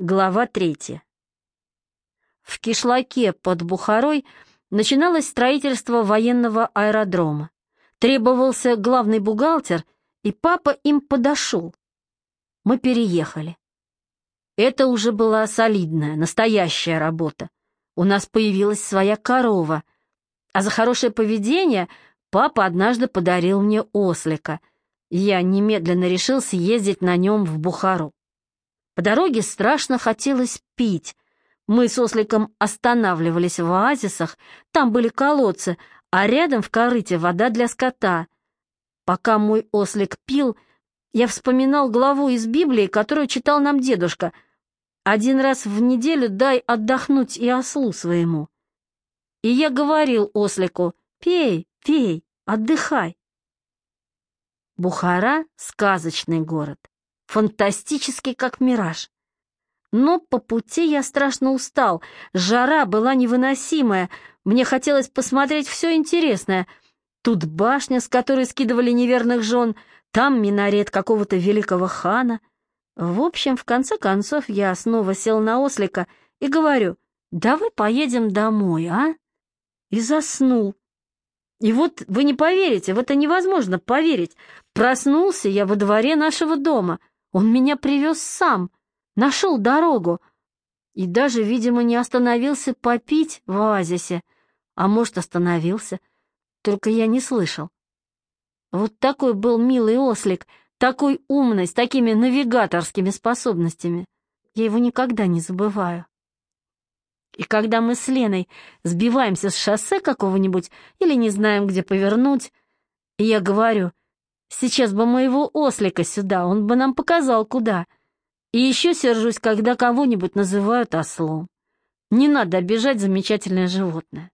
Глава третья. В Кишлаке под Бухарой начиналось строительство военного аэродрома. Требовался главный бухгалтер, и папа им подошел. Мы переехали. Это уже была солидная, настоящая работа. У нас появилась своя корова, а за хорошее поведение папа однажды подарил мне ослика. Я немедленно решил съездить на нем в Бухару. По дороге страшно хотелось пить. Мы с осликом останавливались в оазисах, там были колодцы, а рядом в корыте вода для скота. Пока мой ослик пил, я вспоминал главу из Библии, которую читал нам дедушка. «Один раз в неделю дай отдохнуть и ослу своему». И я говорил ослику, «Пей, пей, отдыхай». Бухара — сказочный город фантастический, как мираж. Но по пути я страшно устал, жара была невыносимая, мне хотелось посмотреть все интересное. Тут башня, с которой скидывали неверных жен, там минарет какого-то великого хана. В общем, в конце концов, я снова сел на ослика и говорю, давай поедем домой, а? И заснул. И вот вы не поверите, в это невозможно поверить. Проснулся я во дворе нашего дома — он меня привез сам, нашел дорогу и даже, видимо, не остановился попить в оазисе, а может, остановился, только я не слышал. Вот такой был милый ослик, такой умный, с такими навигаторскими способностями. Я его никогда не забываю. И когда мы с Леной сбиваемся с шоссе какого-нибудь или не знаем, где повернуть, и я говорю, Сейчас бы моего ослика сюда, он бы нам показал, куда. И еще сержусь, когда кого-нибудь называют ослом. Не надо обижать замечательное животное.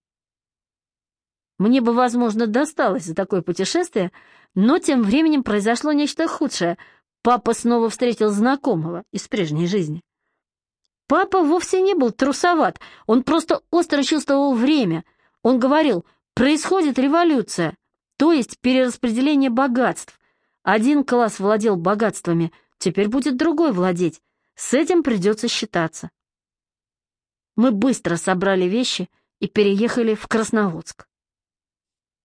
Мне бы, возможно, досталось за такое путешествие, но тем временем произошло нечто худшее. Папа снова встретил знакомого из прежней жизни. Папа вовсе не был трусоват, он просто остро чувствовал время. Он говорил, происходит революция, то есть перераспределение богатств. Один класс владел богатствами, теперь будет другой владеть. С этим придется считаться. Мы быстро собрали вещи и переехали в Красноводск.